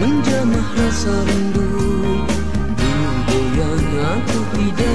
menjamah rasa rindu. Dulu goyang aku tidak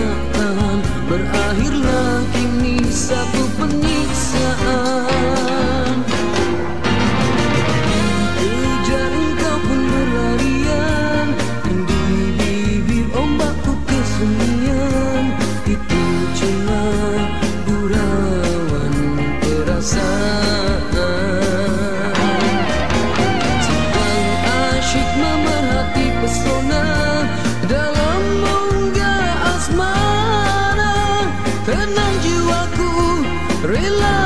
Thriller.